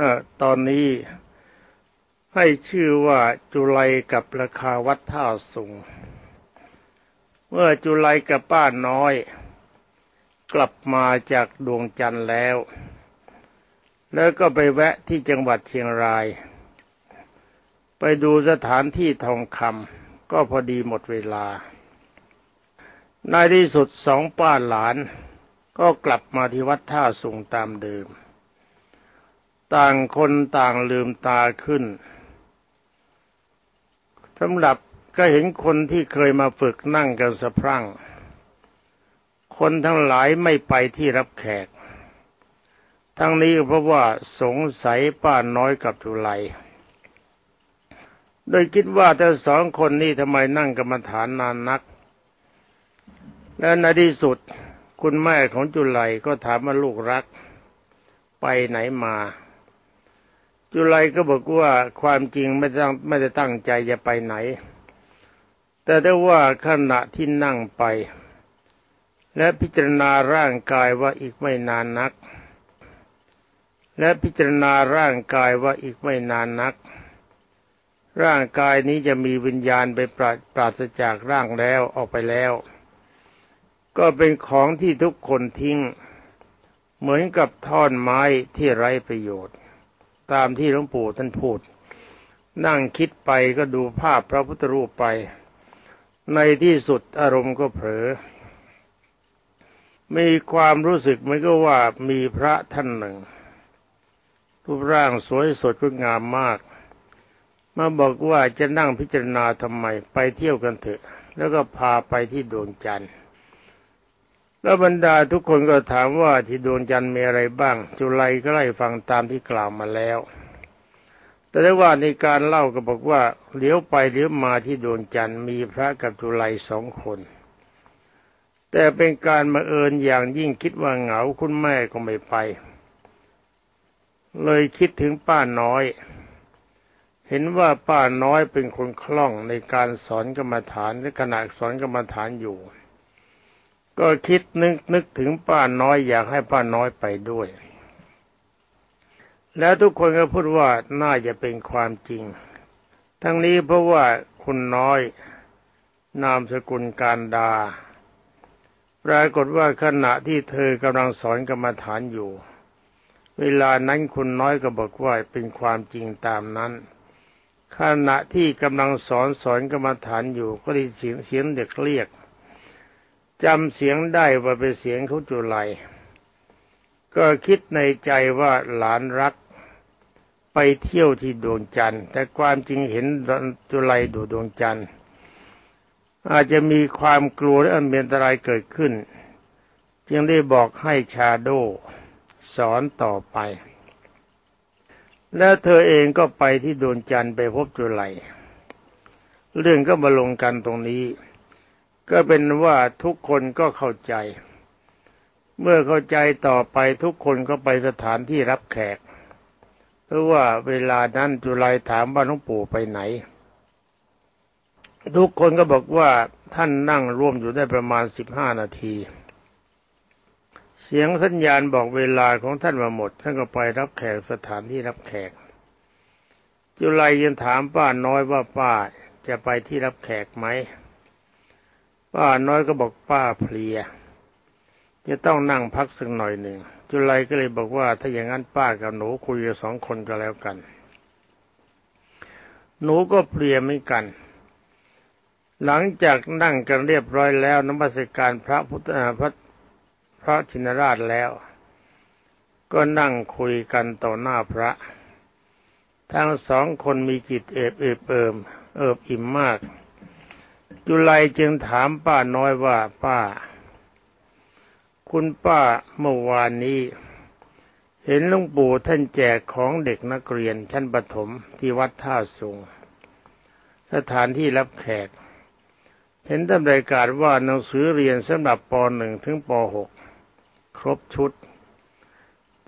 เออตอนนี้ให้ชื่อว่าจุไลกับราคาวัดท่าสุง เมื่อจุไลกับป้าน้อย กลับมาจากดวงจันทร์แล้ว แล้วก็ไปแวะที่จังหวัดเชียงราย ไปดูสถานที่ทองคำก็พอดีหมดเวลา ในที่สุดสองป้าหลานก็กลับมาที่วัดท่าสุงตามเดิม ต่างคนต่างลืมตาขึ้นสำหรับก็เห็นคนที่เคยมาฝึกนั่งกันสะพรั่ง คนทั้งหลายไม่ไปที่รับแขก ทั้งนี้เพราะว่าสงสัยป้าน้อยกับจุไลโดยคิดว่าแต่สองคนนี้ทำไมนั่งกรรมฐานนานนัก และในที่สุดคุณแม่ของจุไลก็ถามว่าลูกรัก ไปไหนมา จุไลก็บอกว่าความจริงไม่ตั้งไม่ได้ตั้งใจจะไปไหน แต่ได้ว่าขณะที่นั่งไป และพิจารณาร่างกายว่าอีกไม่นานนัก และพิจารณาร่างกายว่าอีกไม่นานนัก ร่างกายนี้จะมีวิญญาณไปปราศจากร่างแล้วออกไปแล้ว ก็เป็นของที่ทุกคนทิ้ง เหมือนกับท่อนไม้ที่ไร้ประโยชน์ ตามที่หลวงปู่ท่านพูด นั่งคิดไปก็ดูภาพพระพุทธรูปไป ในที่สุดอารมณ์ก็เผลอ มีความรู้สึกเหมือนกับว่ามีพระท่านหนึ่ง รูปร่างสวยสดงดงามมากมาบอกว่าจะนั่งพิจารณาทำไมไปเที่ยวกันเถอะ แล้วก็พาไปที่ดวงจันทร์ แล้วบรรดาทุกคนก็ถามว่าที่ดวงจันทร์มีอะไรบ้าง จุไลก็ไล่ฟังตามที่กล่าวมาแล้ว แต่ได้ว่าในการเล่าก็บอกว่าเลี้ยวไปเลี้ยวมาที่ดวงจันทร์มีพระกับจุไลสองคน แต่เป็นการมาเอิญอย่างยิ่งคิดว่าเหงาคุณแม่ก็ไม่ไป เลยคิดถึงป้าน้อย เห็นว่าป้าน้อยเป็นคนคล่องในการสอนกรรมฐานในขณะสอนกรรมฐานอยู่ ก็คิดนึกนึกถึงป้าน้อยอยากให้ป้าน้อยไปด้วย แล้วทุกคนก็พูดว่าน่าจะเป็นความจริง ทั้งนี้เพราะว่าคุณน้อย นามสกุลการดา ปรากฏว่าขณะที่เธอกำลังสอนกรรมฐานอยู่ เวลานั้นคุณน้อยก็บอกว่าเป็นความจริงตามนั้นขณะที่กำลังสอนสอนกรรมฐานอยู่ก็ได้เสียงเสียงเด็กเรียก จำเสียงได้ว่าเป็นเสียงเขาจุไลก็คิดในใจว่าหลานรักไปเที่ยวที่ดวงจันทร์ แต่ความจริงเห็นจุไลดูดวงจันทร์ อาจจะมีความกลัวและอันเป็นอันตรายเกิดขึ้น จึงได้บอกให้ชาโดสอนต่อไป แล้วเธอเองก็ไปที่ดวงจันทร์ไปพบจุไลเรื่องก็มาลงกันตรงนี้ ก็เป็นว่าทุกคนก็เข้าใจ เมื่อเข้าใจต่อไปทุกคนก็ไปสถานที่รับแขก เพราะว่าเวลานั้นจุลัยถามว่าหลวงปู่ไปไหน ทุกคนก็บอกว่าท่านนั่งร่วมอยู่ได้ประมาณสิบห้านาที เสียงสัญญาณบอกเวลาของท่านมาหมด ท่านก็ไปรับแขกสถานที่รับแขก จุลัยยังถามป้าน้อยว่าป้าจะไปที่รับแขกไหม ป้าน้อยก็บอกป้าเพลีย จะต้องนั่งพักสักหน่อยหนึ่งจุไลก็เลยบอกว่า ถ้าอย่างนั้นป้ากับหนูคุยกันสองคนก็แล้วกัน หนูก็เพลียไม่กัน หลังจากนั่งกันเรียบร้อยแล้วนมัสการพระพุทธพระพระชินราชแล้ว ก็นั่งคุยกันต่อหน้าพระ ทั้งสองคนมีจิตเอบเอิบเอิมเอิบอิ่มมาก จุไลจึงถามป้าน้อยว่าป้า คุณป้าเมื่อวานนี้ เห็นหลวงปู่ท่านแจกของเด็กนักเรียนชั้นประถมที่วัดท่าสุงสถานที่รับแขก เห็นตำราการว่าหนังสือเรียนสำหรับป .1 ถึงป .6 ครบชุด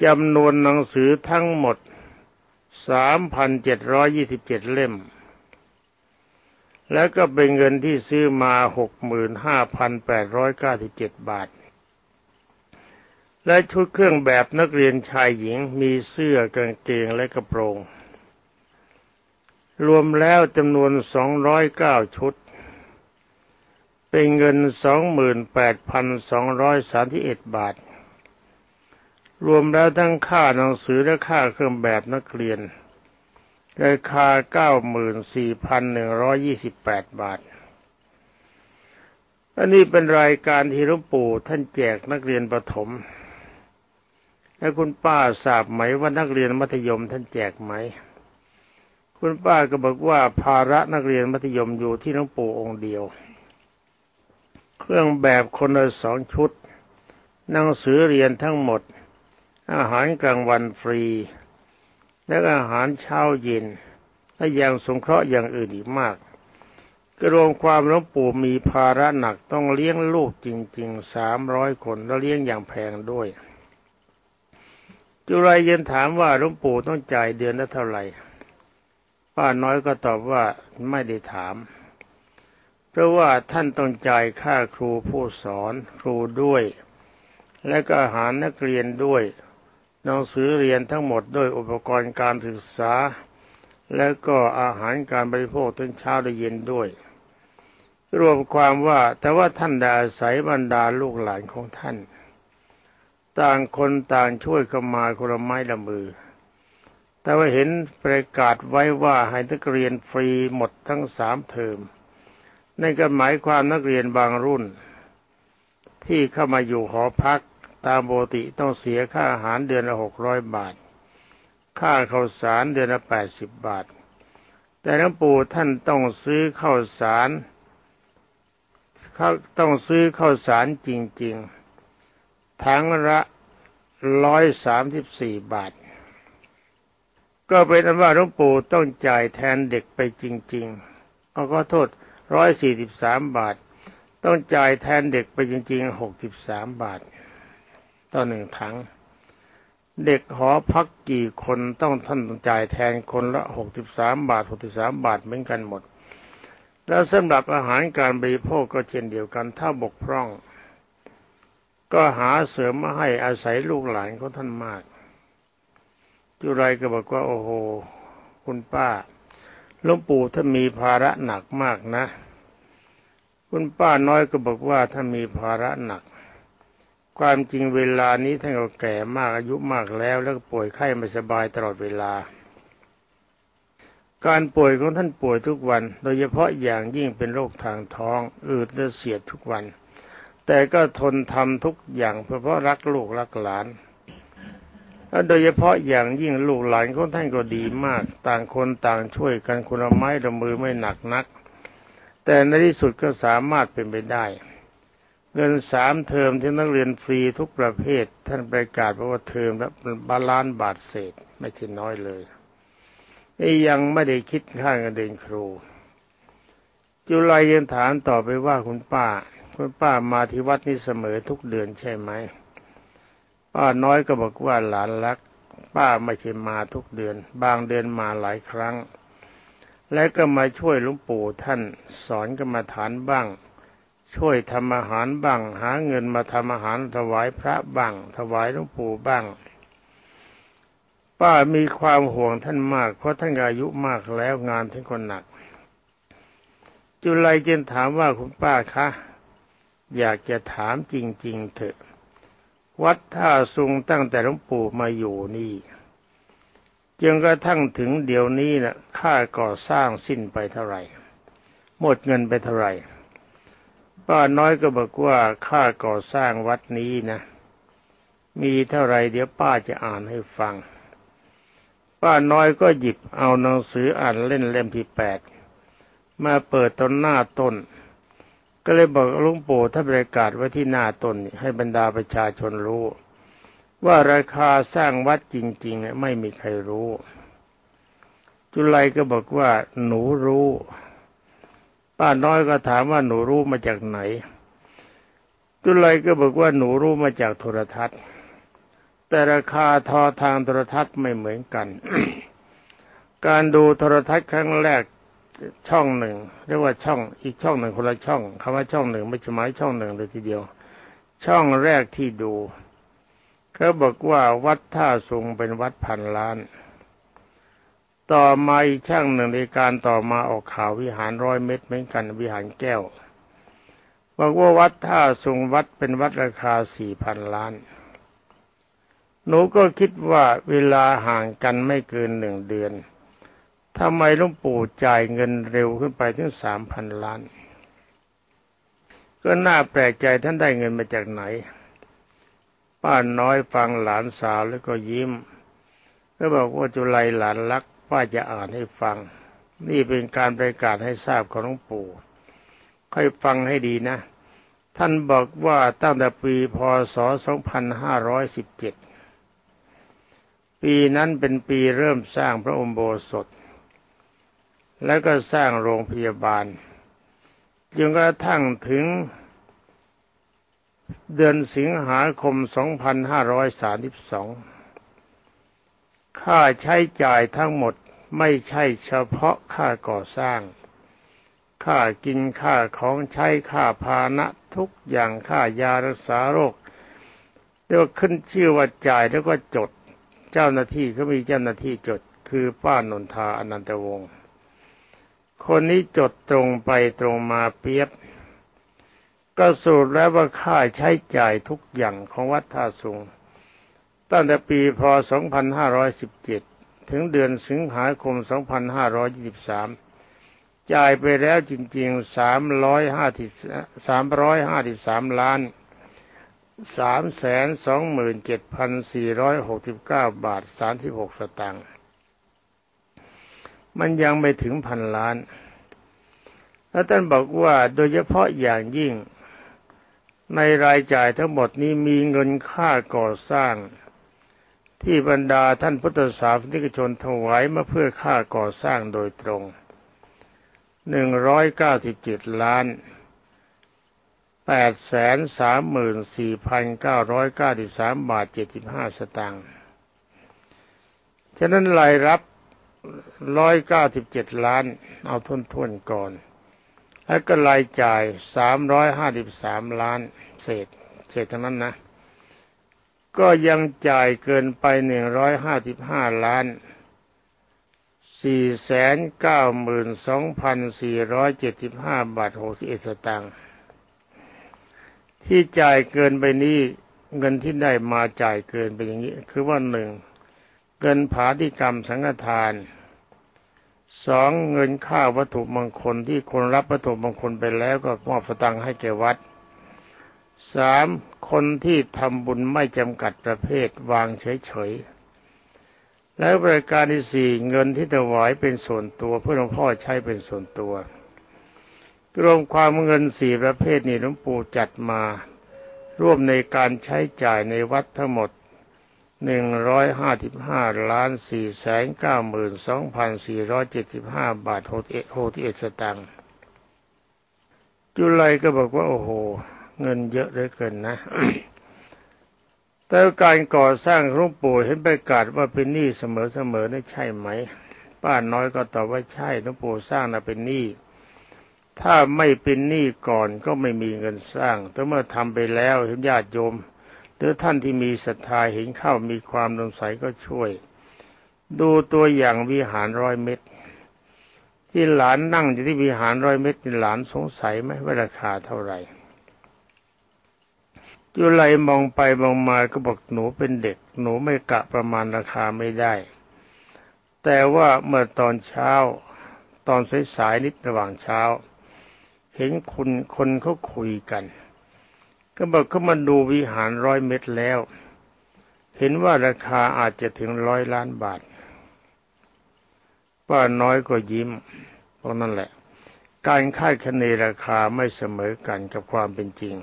จำนวนหนังสือทั้งหมด 3,727 เล่ม แล้วก็เป็นเงินที่ซื้อมาหกหมื่นห้าพันแปดร้อยเก้าสิบเจ็ดบาท และชุดเครื่องแบบนักเรียนชายหญิงมีเสื้อกางเกงและกระโปรง รวมแล้วจำนวน209ชุด เป็นเงิน28,231บาท รวมแล้วทั้งค่าหนังสือและค่าเครื่องแบบนักเรียน ราคา94,128บาท อันนี้เป็นรายการที่หลวงปู่ท่านแจกนักเรียนประถม แล้วคุณป้าทราบไหมว่านักเรียนมัธยมท่านแจกไหม คุณป้าก็บอกว่าภาระนักเรียนมัธยมอยู่ที่หลวงปู่องค์เดียว เครื่องแบบคนละสองชุด หนังสือเรียนทั้งหมด อาหารกลางวันฟรี และอาหารเช้าเย็นและยังสงเคราะห์อย่างอื่นอีกมากก็รวมความหลวงปู่มีภาระหนักต้องเลี้ยงลูกจริงๆสามร้อยคนแล้วเลี้ยงอย่างแพงด้วย จุไรเย็นถามว่าหลวงปู่ต้องจ่ายเดือนละเท่าไหร่ป้าน้อยก็ตอบว่าไม่ได้ถาม เพราะว่าท่านต้องจ่ายค่าครูผู้สอนครูด้วย และก็อาหารนักเรียนด้วย หนังสือเรียนทั้งหมดด้วยอุปกรณ์การศึกษา และก็อาหารการบริโภคตั้งเช้าและเย็นด้วย รวมความว่าแต่ว่าท่านได้อาศัยบรรดาลูกหลานของท่าน ต่างคนต่างช่วยกันมาคนละไม้ละมือ แต่ว่าเห็นประกาศไว้ว่าให้นักเรียนฟรีหมดทั้งสามเทอมนั่นก็หมายความนักเรียนบางรุ่นที่เข้ามาอยู่หอพัก ตามปกติต้องเสียค่าอาหารเดือนละหกร้อยบาท ค่าข้าวสารเดือนละแปดสิบบาท แต่หลวงปู่ท่านต้องซื้อข้าวสารเขาต้องซื้อข้าวสารจริงๆถังละร้อยสามสิบสี่บาท ก็เป็นอันว่าหลวงปู่ต้องจ่ายแทนเด็กไปจริงๆเอาก็โทษร้อยสี่สิบสามบาท ต้องจ่ายแทนเด็กไปจริงๆหกสิบสามบาท ต่อหนึ่งถัง เด็กหอพักกี่คนต้องท่านต้องจ่ายแทนคนละหกสิบสามบาทหกสิบสามบาทเหมือนกันหมด แล้วสำหรับอาหารการบริโภคก็เช่นเดียวกัน ถ้าบกพร่อง ก็หาเสริมมาให้อาศัยลูกหลานของท่านมาก จุไรก็บอกว่า โอ้โห คุณป้าหลวงปู่ท่านมีภาระหนักมากนะ คุณป้าน้อยก็บอกว่าท่านมีภาระหนัก ความจริงเวลานี้ท่านก็แก่มากอายุมากแล้ว แล้วก็ป่วยไข้ไม่สบายตลอดเวลา การป่วยของท่านป่วยทุกวัน โดยเฉพาะอย่างยิ่งเป็นโรคทางท้อง อืดและเสียดทุกวัน แต่ก็ทนทำทุกอย่างเพื่อเพราะรักลูกรักหลานและโดยเฉพาะอย่างยิ่งลูกหลานของท่านก็ดีมาก ต่างคนต่างช่วยกันคนละไม้ละมือไม่หนักนัก แต่ในที่สุดก็สามารถเป็นไปได้ เงินสามเทอมที่นักเรียนฟรีทุกประเภท ท่านประกาศว่าเทอมละบาลานบาทเศษไม่ใช่น้อยเลยนี่ยังไม่ได้คิดค่าเงินเดือนครู จุลัยยังถามต่อไปว่าคุณป้า คุณป้ามาที่วัดนี้เสมอทุกเดือนใช่ไหมป้าน้อยก็บอกว่าหลานรัก ป้าไม่ใช่มาทุกเดือน บางเดือนมาหลายครั้ง และก็มาช่วยหลวงปู่ท่านสอนกรรมฐานบ้าง ช่วยทำอาหารบ้าง หาเงินมาทำอาหารถวายพระบ้าง ถวายหลวงปู่บ้าง ป้ามีความห่วงท่านมาก เพราะท่านอายุมากแล้วงานท่านคนหนัก จุลัยจึงถามว่าคุณป้าคะอยากจะถามจริง ๆ เถอะ วัดท่าซุงตั้งแต่หลวงปู่มาอยู่นี่จนกระทั่งถึงเดี๋ยวนี้น่ะค่าก่อสร้างสิ้นไปเท่าไหร่ หมดเงินไปเท่าไหร่ ป้าน้อยก็บอกว่าค่าก่อสร้างวัดนี้นะ มีเท่าไรเดี๋ยวป้าจะอ่านให้ฟัง ป้าน้อยก็หยิบเอาหนังสืออ่านเล่นเล่มที่แปดมาเปิดต้นหน้าต้น ก็เลยบอกลุงปู่ถ้าประกาศไว้ที่หน้าตนให้บรรดาประชาชนรู้ ว่าราคาสร้างวัดจริงๆไม่มีใครรู้ จุลัยก็บอกว่าหนูรู้ ป้าน้อยก็ถามว่าหนูรู้มาจากไหนจุลัยก็บอกว่าหนูรู้มาจากโทรทัศน์ แต่ราคาทอทางโทรทัศน์ไม่เหมือนกัน การดูโทรทัศน์ครั้งแรกช่องหนึ่งเรียกว่าช่องอีกช่องหนึ่งคนละช่องคำว่าช่องหนึ่งไม่ใช่หมายช่องหนึ่งเลยทีเดียว ช่องแรกที่ดูเขาบอกว่าวัดท่าสุงเป็นวัดพันล้าน ต่อมาอีกช่างหนึ่งในการต่อมาออกข่าววิหารร้อยเมตรเหมือนกันวิหารแก้วบอกว่าวัดท่าสุงวัดเป็นวัดราคาสี่พันล้าน หนูก็คิดว่าเวลาห่างกันไม่เกินหนึ่งเดือนทำไมหลวงปู่จ่ายเงินเร็วขึ้นไปถึงสามพันล้าน ก็น่าแปลกใจท่านได้เงินมาจากไหน ป้าน้อยฟังหลานสาวแล้วก็ยิ้มก็บอกว่าจุไลหลานรัก ป้าจะอ่านให้ฟัง นี่เป็นการประกาศให้ทราบของหลวงปู่ค่อยฟังให้ดีนะ ท่านบอกว่าตั้งแต่ปีพศ 2517 ปีนั้นเป็นปีเริ่มสร้างพระอุโบสถ แล้วก็สร้างโรงพยาบาลจนกระทั่งถึงเดือนสิงหาคม 2532 ค่าใช้จ่ายทั้งหมดไม่ใช่เฉพาะค่าก่อสร้าง ค่ากินค่าของใช้ค่าพาณะทุกอย่างค่ายารักษาโรคเรียกว่าขึ้นชื่อว่าจ่ายแล้วก็จด เจ้าหน้าที่เขามีเจ้าหน้าที่จดคือป้านนทาอนันตวงศ์คนนี้จดตรงไปตรงมาเปียบ ก็สูตรแล้วว่าค่าใช้จ่ายทุกอย่างของวัดท่าสุง ตั้งแต่ปีพศ 2517 ถึงเดือนสิงหาคม 2523 จ่ายไปแล้วจริงๆ 353 ล้าน 327,469 บาท 36 สตางค์ มันยังไม่ถึงพันล้าน แล้วท่านบอกว่าโดยเฉพาะอย่างยิ่งในรายจ่ายทั้งหมดนี้มีเงินค่าก่อสร้าง ที่บรรดาท่านพุทธศาสนิกชนถวายมาเพื่อค่าก่อสร้างโดยตรงหนึ่งร้อยเก้าสิบเจ็ดล้านแปดแสนสามหมื่นสี่พันเก้าร้อยเก้าสิบสามบาทเจ็ดสิบห้าสตางค์ฉะนั้นรายรับร้อยเก้าสิบเจ็ดล้าน เอาทุนทุนก่อน แล้วก็รายจ่ายสามร้อยห้าสิบสามล้าน เศษ เศษทั้งนั้นนะ ก็ยังจ่ายเกินไปหนึ่งร้อยห้าสิบห้าล้านสี่แสนเก้าหมื่นสองพันสี่ร้อยเจ็ดสิบห้าบาทหกสิบเอ็ดสตางค์ที่จ่ายเกินไปนี้เงินที่ได้มาจ่ายเกินไปอย่างนี้ คือว่าหนึ่งเงินผาธิกรรมสังฆทานสองเงินค่าวัตถุมงคลที่คนรับวัตถุมงคลไปแล้วก็มอบสตังค์ให้แก่วัดสาม คนที่ทำบุญไม่จำกัดประเภทวางเฉยๆ แล้วบริการที่สี่เงินที่ถวายเป็นส่วนตัวเพื่อหลวงพ่อใช้เป็นส่วนตัว รวมความเงินสี่ประเภทนี้หลวงปู่จัดมา ร่วมในการใช้จ่ายในวัดทั้งหมดหนึ่งร้อยห้าสิบห้าล้านสี่แสนเก้าหมื่นสองพันสี่ร้อยเจ็ดสิบห้าบาทโฮติโฮติเอ็ดสตังค์จุไลก็บอกว่า โอ้โห เงินเยอะเหลือเกินนะ แต่การก่อสร้างหลวงปู่เห็นประกาศว่าเป็นหนี้เสมอๆนี่ใช่ไหม ป้าน้อยก็ตอบว่าใช่หลวงปู่สร้างน่ะเป็นหนี้ถ้าไม่เป็นหนี้ก่อนก็ไม่มีเงินสร้าง แต่เมื่อทำไปแล้วเห็นญาติโยม หรือท่านที่มีศรัทธาเห็นเข้ามีความสงสัยก็ช่วย ดูตัวอย่างวิหารร้อยเม็ดที่หลานนั่งอยู่ที่วิหารร้อยเม็ดนี่หลานสงสัยไหมว่าราคาเท่าไหร่ จุไลมองไปมองมาก็บอกหนูเป็นเด็ก หนูไม่กะประมาณราคาไม่ได้ แต่ว่าเมื่อตอนเช้า ตอนสายๆนิดระหว่างเช้า เห็นคุณคนเขาคุยกัน ก็บอกเขามาดูวิหารร้อยเม็ดแล้ว เห็นว่าราคาอาจจะถึงร้อยล้านบาทป้าน้อยก็ยิ้มเพราะนั่นแหละ การคาดคะเนราคาไม่เสมอกันกับความเป็นจริง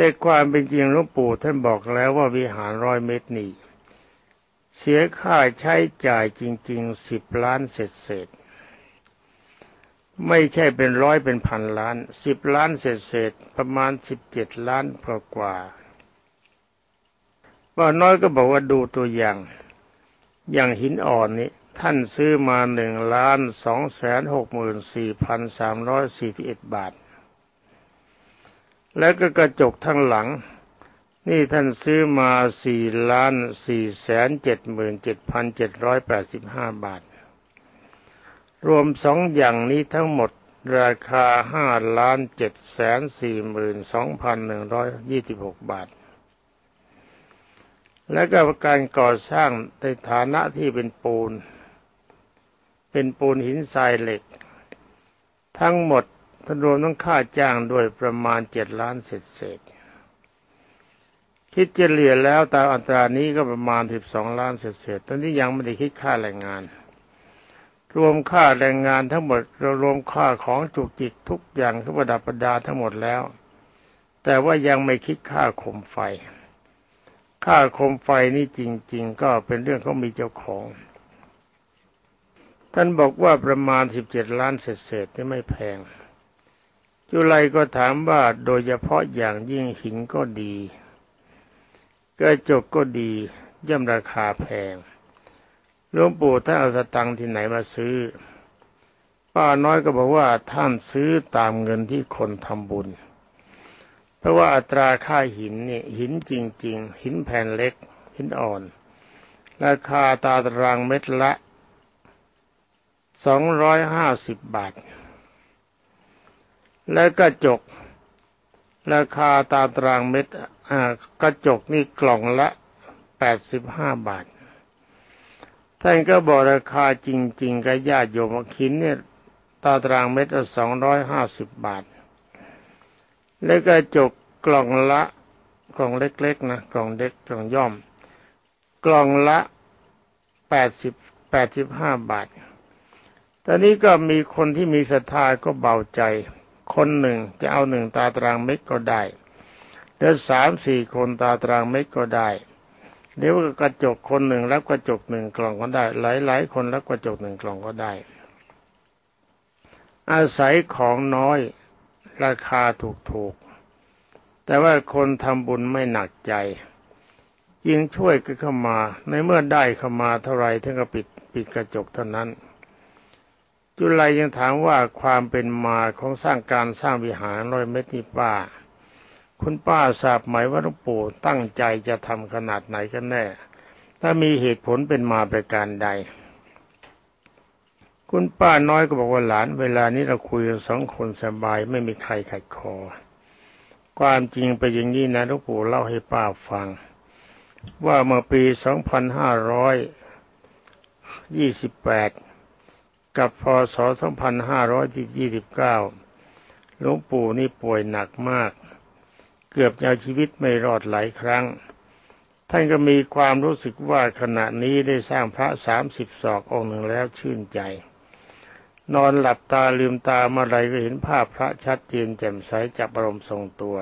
แต่ความเป็นจริงหลวงปู่ท่านบอกแล้วว่าวิหารร้อยเม็ดนี้เสียค่าใช้จ่ายจริงๆสิบล้านเศษเศษไม่ใช่เป็นร้อยเป็นพันล้านสิบล้านเศษเศษประมาณสิบเจ็ดล้านกว่ากว่าว่าน้อยก็บอกว่าดูตัวอย่าง อย่างหินอ่อนนี้ท่านซื้อมาหนึ่งล้านสองแสนหกหมื่นสี่พันสามร้อยสี่สิบเอ็ดบาท แล้วก็กระจกทั้งหลัง นี่ท่านซื้อมาสี่ล้านสี่แสนเจ็ดหมื่นเจ็ดพันเจ็ดร้อยแปดสิบห้าบาท รวมสองอย่างนี้ทั้งหมดราคาห้าล้านเจ็ดแสนสี่หมื่นสองพันหนึ่งร้อยยี่สิบหกบาท และก็การก่อสร้างในฐานะที่เป็นปูน เป็นปูนหินทรายเหล็ก ทั้งหมด ทั้งรวมทั้งค่าจ้างด้วยประมาณเจ็ดล้านเศษเศษคิดเฉลี่ยแล้วตามอัตรานี้ก็ประมาณสิบสองล้านเศษๆตอนนี้ยังไม่ได้คิดค่าแรงงาน รวมค่าแรงงานทั้งหมดเรารวมค่าของจุกจิกทุกอย่างทุกประดับประดาทั้งหมดแล้ว แต่ว่ายังไม่คิดค่าคมไฟ ค่าคมไฟนี่จริง ๆ ก็เป็นเรื่องเขามีเจ้าของท่านบอกว่าประมาณสิบเจ็ดล้านเศษๆนี่ไม่แพง จุไลก็ถามว่าโดยเฉพาะอย่างยิ่งหินก็ดีกระจกก็ดีย่อมราคาแพงหลวงปู่ท่านเอาสตังค์ที่ไหนมาซื้อ ป้าน้อยก็บอกว่าท่านซื้อตามเงินที่คนทำบุญ เพราะว่าอัตราค่าหินเนี่ยหินจริง ๆ หินแผ่นเล็ก หินอ่อน ราคาตาตารางเม็ดละสองร้อยห้าสิบบาท และกระจก ราคาตามตารางเม็ดกระจกนี่กล่องละแปดสิบห้าบาท ท่านก็บอกราคาจริง ๆกับญาติโยมขินเนี่ยตาตารางเม็ดละสองร้อยห้าสิบบาท แล้วกระจกกล่องละกล่องเล็กๆนะกล่องเล็กกล่องย่อม กล่องละแปดสิบแปดสิบห้าบาทตอนนี้ก็มีคนที่มีศรัทธาก็เบาใจ คนหนึ่งจะเอาหนึ่งตาตรางเม็ดก็ได้เดี๋ยวสามสี่คนตาตรางเม็ดก็ได้เดี๋ยวกระจกคนหนึ่งแล้วกระจกหนึ่งกล่องก็ได้ หลายๆคนแล้วกระจกหนึ่งกล่องก็ได้ อาศัยของน้อยราคาถูกๆ แต่ว่าคนทำบุญไม่หนักใจยิ่งช่วยกันเข้ามา ในเมื่อได้เข้ามาเท่าไรท่านก็ปิดปิดกระจกเท่านั้น จุลัยยังถามว่าความเป็นมาของสร้างการสร้างวิหารร้อยเมตรนี่ป้า คุณป้าทราบไหมว่าหลวงปู่ตั้งใจจะทำขนาดไหนกันแน่ ถ้ามีเหตุผลเป็นมาประการใด คุณป้าน้อยก็บอกว่าหลาน เวลานี้เราคุยกันสองคนสบายไม่มีใครขัดคอ ความจริงไปอย่างนี้นะหลวงปู่เล่าให้ป้าฟัง ว่าเมื่อปีสองพันห้าร้อยยี่สิบแปด กับพศ 2529 หลวงปู่นี่ป่วยหนักมาก เกือบจะเอาชีวิตไม่รอดหลายครั้ง ท่านก็มีความรู้สึกว่าขณะนี้ได้สร้างพระสามสิบศอกองค์หนึ่งแล้วชื่นใจ นอนหลับตาลืมตาเมื่อไรก็เห็นภาพพระชัดเจนแจ่มใสจากบรมณ์ทรงตัว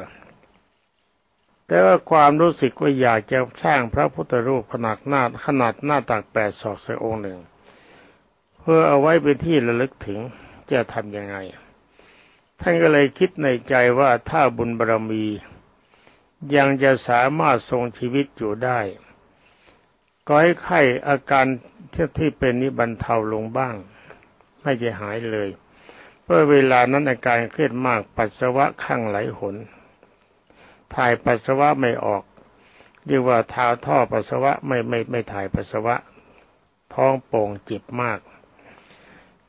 แต่ว่าความรู้สึกว่าอยากจะสร้างพระพุทธรูปขนาดหน้าขนาดหน้าตักแปดศอกสักองค์หนึ่ง พื่อเอาไว้เป็นที่ระลึกถึงจะทำยังไง ท่านก็เลยคิดในใจว่าถ้าบุญบารมี ยังจะสามารถทรงชีวิตอยู่ได้ก็ให้ไข้อาการที่ที่เป็นนี้บรรเทาลงบ้าง ไม่จะหายเลย เพราะเวลานั้นอาการเครียดมากปัสสาวะข้างไหลหนถ่ายปัสสาวะไม่ออก เรียกว่าท้าท่อปัสสาวะไม่ไม่ไม่ถ่ายปัสสาวะ ท้องโป่งจิบมาก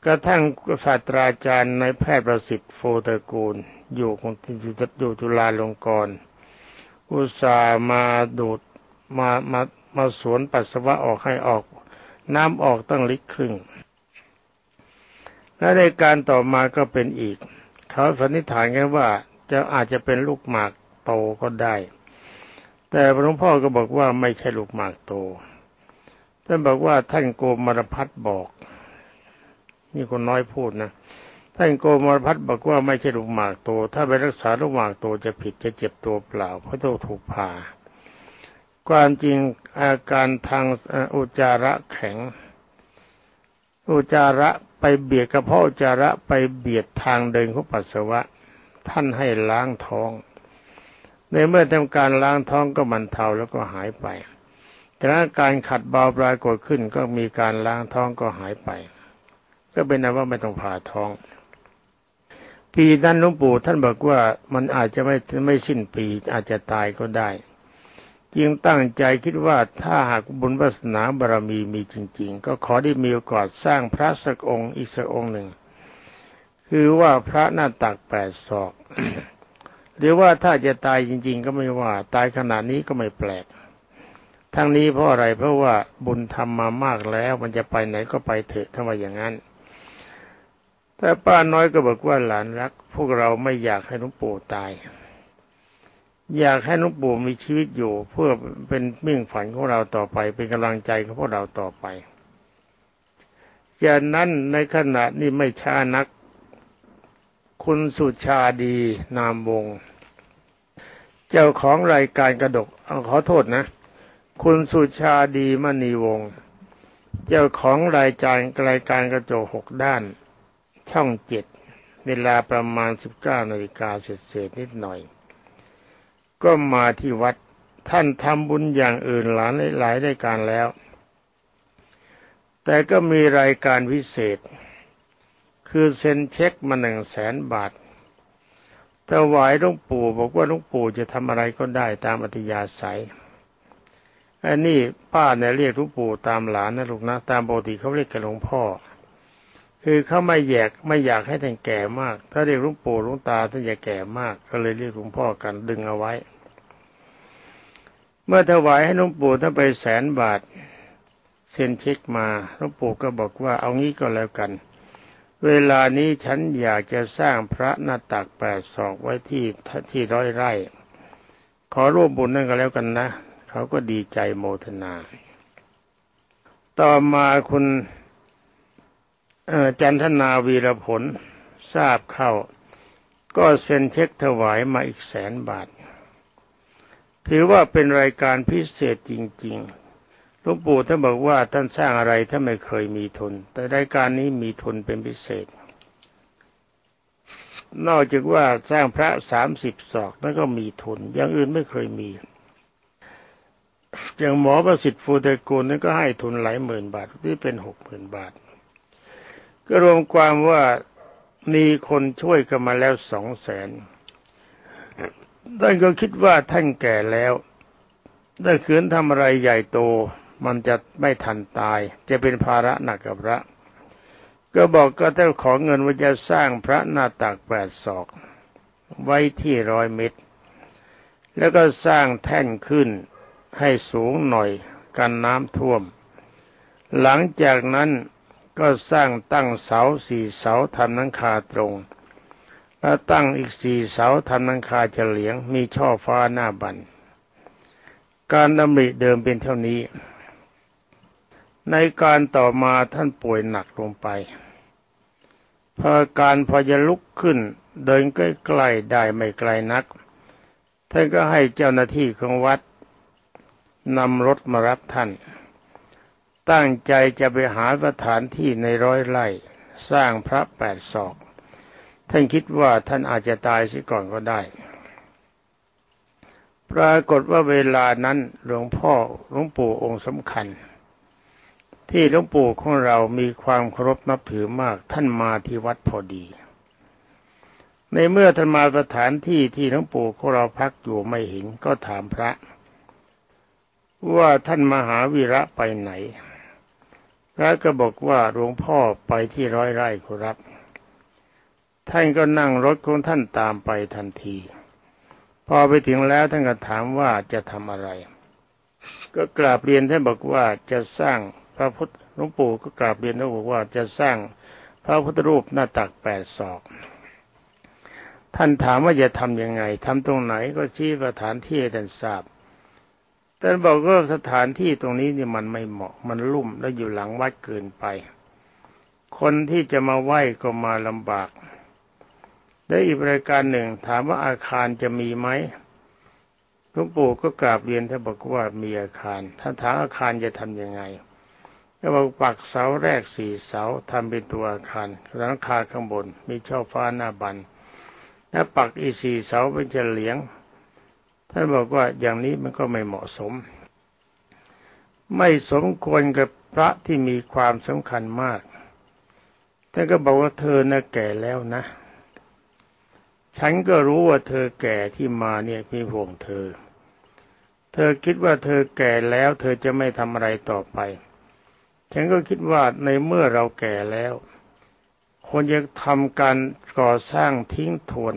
กระทั่งศาสตราจารย์ในแพทย์ประสิทธิ์โฟเตกูล อยู่ของอยู่อยู่จุฬาลงกรณ์อุตส่าห์มาดูดมามามาสวนปัสสาวะออกให้ออก น้ำออกตั้งลิตรครึ่ง และในการต่อมาก็เป็นอีก เขาสันนิษฐานกันว่าจะอาจจะเป็นลูกหมากโตก็ได้ แต่หลวงพ่อก็บอกว่าไม่ใช่ลูกหมากโตท่านบอกว่าท่านโกมารพัฒบอก นี่คนน้อยพูดนะท่านโกมารพัฒบอกว่าไม่ใช่ลูกหมากโต ถ้าไปรักษาลูกหมากโตจะผิดจะเจ็บตัวเปล่า เพราะต้องถูกผ่าความจริงอาการทางอุจจาระแข็ง อุจจาระไปเบียดกระเพาะอุจจาระไปเบียดทางเดินของปัสสาวะ ท่านให้ล้างท้อง ในเมื่อทำการล้างท้องก็มันเทาแล้วก็หายไปแต่ถ้าการขัดเบาปรากฏขึ้นก็มีการล้างท้องก็หายไป ก็เป็นนั้นว่าไม่ต้องผ่าท้อง ปีนั้นหลวงปู่ท่านบอกว่ามันอาจจะไม่ไม่สิ้นปีอาจจะตายก็ได้ จึงตั้งใจคิดว่าถ้าหากบุญวาสนาบารมีมีจริง ๆ ก็ขอได้มีโอกาสสร้างพระสักองค์อีกสักองค์หนึ่ง คือว่าพระหน้าตักแปดศอกหรือว่าถ้าจะตายจริง ๆ ก็ไม่ว่า ตายขนาดนี้ก็ไม่แปลก ทั้งนี้เพราะอะไรเพราะว่าบุญทำมามากแล้ว มันจะไปไหนก็ไปเถอะถ้าว่าอย่างนั้น แต่ป้าน้อยก็บอกว่าหลานรัก พวกเราไม่อยากให้หลวงปู่ตาย อยากให้หลวงปู่มีชีวิตอยู่ เพื่อเป็นมิ่งฝันของเราต่อไป เป็นกำลังใจของพวกเราต่อไปจากนั้นในขณะนี้ไม่ช้านัก คุณสุชาดีนามวงเจ้าของรายการกระดกขอโทษนะ คุณสุชาดีมณีวงเจ้าของรายการรายการกระจกหกด้าน ช่องเจ็ดเวลาประมาณสิบเก้านาฬิกาเศษนิดหน่อย ก็มาที่วัดท่านทำบุญอย่างอื่นหลายหลายรายการแล้ว แต่ก็มีรายการพิเศษ คือเซ็นเช็คมาหนึ่งแสนบาทถวายหลวงปู่บอกว่าหลวงปู่จะทำอะไรก็ได้ตามอัธยาศัยอันนี้ป้าเนี่ยเรียกหลวงปู่ตามหลานนะลูกนะตามปกติเขาเรียกกันหลวงพ่อ คือเขาไม่แยกไม่อยากให้ท่านแก่มาก ถ้าเรียกหลวงปู่หลวงตาท่านจะแก่มาก ก็เลยเรียกหลวงพ่อกันดึงเอาไว้ เมื่อถวายให้หลวงปู่ท่านไปแสนบาทเซ็นเช็คมาหลวงปู่ก็บอกว่าเอางี้ก็แล้วกัน เวลานี้ฉันอยากจะสร้างพระหน้าตักแปดศอกไว้ที่ที่ร้อยไร่ ขอร่วมบุญนั่นก็แล้วกันนะ เขาก็ดีใจโมทนา ต่อมาคุณ จันทนาวีรผลทราบเข้า ก็เซ็นเช็คถวายมาอีกแสนบาท ถือว่าเป็นรายการพิเศษจริงๆหลวงปู่ท่านบอกว่าท่านสร้างอะไรท่านไม่เคยมีทุน แต่รายการนี้มีทุนเป็นพิเศษ นอกจากว่าสร้างพระสามสิบศอกนั่นก็มีทุน อย่างอื่นไม่เคยมีอย่างหมอประสิทธิ์ฟูเตกูลนั่นก็ให้ทุนหลายหมื่นบาทที่เป็นหกหมื่นบาท ก็รวมความว่ามีคนช่วยกันมาแล้วสองแสนท่านก็คิดว่าท่านแก่แล้วถ้าขืนทำอะไรใหญ่โต มันจะไม่ทันตาย จะเป็นภาระหนักกับพระ ก็บอกก็ต้องขอเงินว่าจะสร้างพระหน้าตักแปดศอก ไว้ที่ร้อยเมตร แล้วก็สร้างแท่นขึ้นให้สูงหน่อยกันน้ำท่วม หลังจากนั้น ก็สร้างตั้งเสาสี่เสาทำนังคาตรง แล้วตั้งอีกสี่เสาทำนังคาเฉลียง มีช่อฟ้าหน้าบัน การดำริเดิมเป็นเท่านี้ ในการต่อมาท่านป่วยหนักลงไปพอการพอจะลุกขึ้น เดินใกล้ๆได้ไม่ไกลนัก ท่านก็ให้เจ้าหน้าที่ของวัดนำรถมารับท่าน ตั้งใจจะไปหาสถานที่ในร้อยไร่ สร้างพระแปดศอก ท่านคิดว่าท่านอาจจะตายสิก่อนก็ได้ ปรากฏว่าเวลานั้นหลวงพ่อหลวงปู่องค์สำคัญ ที่หลวงปู่ของเรามีความเคารพนับถือมากท่านมาที่วัดพอดี ในเมื่อท่านมาสถานที่ที่หลวงปู่ของเราพักอยู่ไม่เห็นก็ถามพระว่าท่านมหาวีระไปไหน พระก็บอกว่าหลวงพ่อไปที่ร้อยไร่ครับ ท่านก็นั่งรถของท่านตามไปทันที พอไปถึงแล้วท่านก็ถามว่าจะทำอะไร ก็กราบเรียนท่านบอกว่าจะสร้างพระพุทธหลวงปู่ก็กราบเรียนท่านบอกว่าจะสร้างพระพุทธรูปหน้าตักแปดศอก ท่านถามว่าจะทำยังไงทำตรงไหนก็ชี้สถานที่ให้ท่านทราบ ท่านบอกว่าสถานที่ตรงนี้นี่มันไม่เหมาะ มันลุ่มและอยู่หลังวัดเกินไป คนที่จะมาไหว้ก็มาลำบากและอีกรายการหนึ่ง ถามว่าอาคารจะมีไหมหลวงปู่ก็กราบเรียนท่านบอกว่ามีอาคารท่านถามอาคารจะทํำยังไงก็บอกปักเสาแรกสี่เสาทำเป็นตัวอาคารหลังคาข้างบน มีช่อฟ้าหน้าบัน และปักอีสี่เสาเป็นเฉลียง ท่านบอกว่าอย่างนี้มันก็ไม่เหมาะสม ไม่สมควรกับพระที่มีความสำคัญมากท่านก็บอกว่าเธอน่ะแก่แล้วนะ ฉันก็รู้ว่าเธอแก่ที่มาเนี่ยมีห่วงเธอ เธอคิดว่าเธอแก่แล้ว เธอจะไม่ทำอะไรต่อไป ฉันก็คิดว่าในเมื่อเราแก่แล้วควรจะทำการก่อสร้างทิ้งทวน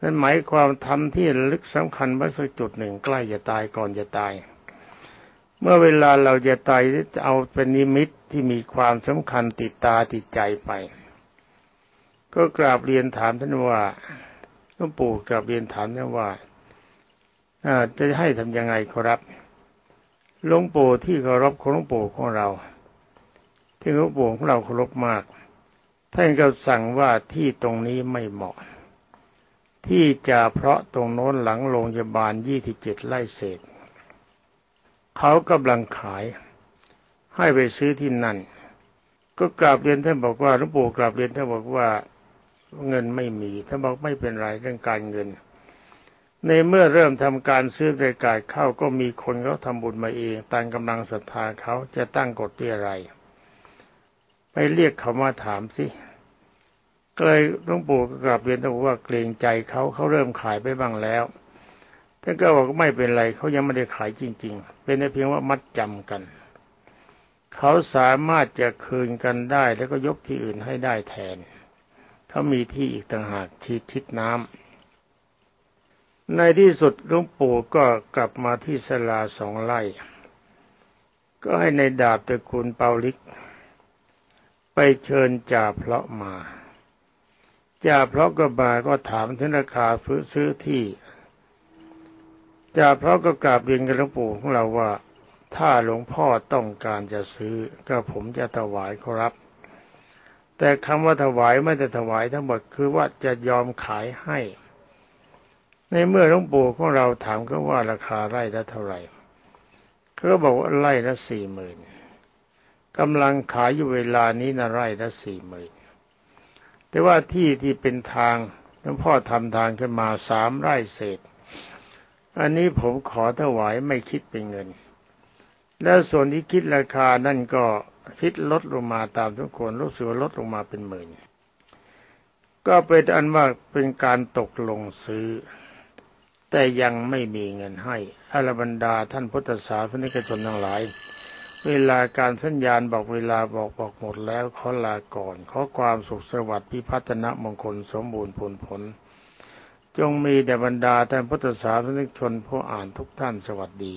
นั่นหมายความทำที่ลึกสำคัญไว้สักจุดหนึ่งใกล้จะตายก่อนจะตาย เมื่อเวลาเราจะตายจะเอาเป็นนิมิตที่มีความสำคัญติดตาติดใจไป ก็กราบเรียนถามท่านว่าหลวงปู่กราบเรียนถามท่านว่าจะให้ทำยังไงครับหลวงปู่ที่เคารพของหลวงปู่ของเรา ที่หลวงปู่ของเราเคารพมากท่านก็สั่งว่าที่ตรงนี้ไม่เหมาะ ที่จะเพราะตรงโน้นหลังโรงพยาบาลยี่สิบเจ็ดไร่เศษ เขากำลังขายให้ไปซื้อที่นั่น ก็กราบเรียนท่านบอกว่าหลวงปู่กราบเรียนท่านบอกว่าเงินไม่มีท่านบอกไม่เป็นไรเรื่องการเงิน ในเมื่อเริ่มทำการซื้อรายการเข้าก็มีคนเขาทำบุญมาเองตามกำลังศรัทธาเขาจะตั้งกฎที่อะไร ไปเรียกเขามาถามสิ ก็เลยหลวงปู่ก็กลับเรียนท่านบอกว่าเกรงใจเขาเขาเริ่มขายไปบ้างแล้วท่านก็บอกไม่เป็นไรเขายังไม่ได้ขายจริง ๆ เป็นเพียงว่ามัดจำกัน เขาสามารถจะคืนกันได้ แล้วก็ยกที่อื่นให้ได้แทนเขามีที่อีกต่างหากชีทิศน้ำในที่สุดหลวงปู่ก็กลับมาที่สลาสองไร่ก็ให้ในดาบตระกูลเปาลิก ไปเชิญจ่าเพลาะมา จ่าเพลาะก็มาก็ถามถึงราคาซื้อที่จ่าเพลาะก็กราบเรียนกับหลวงปู่ของเราว่า ถ้าหลวงพ่อต้องการจะซื้อ ก็ผมจะถวายครับ แต่คำว่าถวายไม่ได้ถวายทั้งหมดคือว่าจะยอมขายให้ ในเมื่อหลวงปู่ของเราถามก็ว่าราคาไร่ละเท่าไหร่เขาบอกว่าไร่ละสี่หมื่นกำลังขายอยู่เวลานี้นะไร่ละสี่หมื่น แต่ว่าที่ที่เป็นทางหลวงพ่อทำทางขึ้นมาสามไร่เศษ อันนี้ผมขอถวายไม่คิดเป็นเงิน แล้วส่วนที่คิดราคานั่นก็คิดลดลงมาตามทุกคนรู้สึกลดลงมาเป็นหมื่น ก็เป็นอันว่าเป็นการตกลงซื้อ แต่ยังไม่มีเงินให้อรบรรดาท่านพุทธศาสนิกชนทั้งหลาย เวลาการสัญญาณบอกเวลาบอกบอกหมดแล้วขอลาก่อน ขอความสุขสวัสดิ์พิพัฒนมงคลสมบูรณ์ผลผล จงมีแด่บรรดาท่านพุทธศาสนิกชนผู้อ่านทุกท่านสวัสดี